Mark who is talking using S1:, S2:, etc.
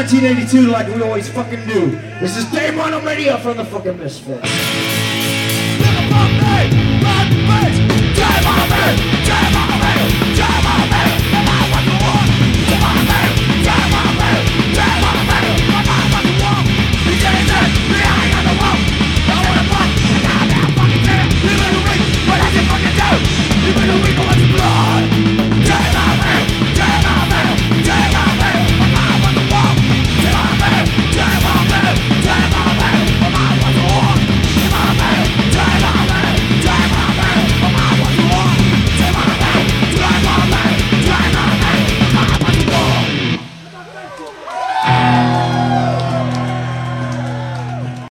S1: 1982 like we always fucking do. This is Dave Monomedia from the fucking Misfits.